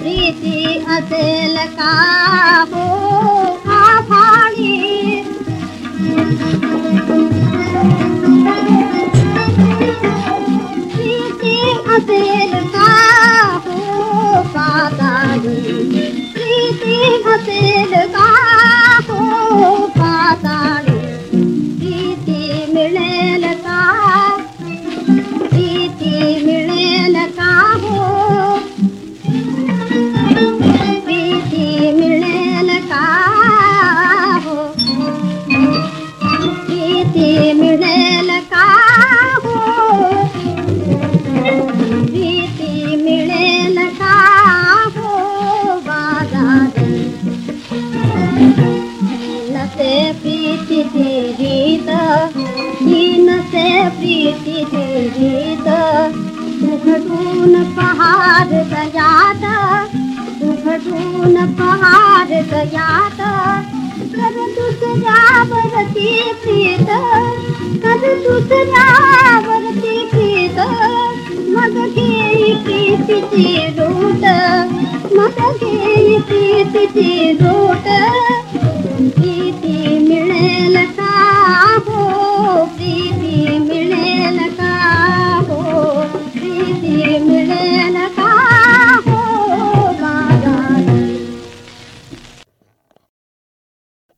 प्रीती अतल का हो नसे प्रीतीची रीत ही नसे प्रीतीची रीत उघडून पहाड सजात उघडून पहाड सजात. कर दुसऱ्यावरती प्रीत कर दुसऱ्यावरती प्रीत. मग घेई प्रीतीची रूट मग घेई प्रीतीची रूट.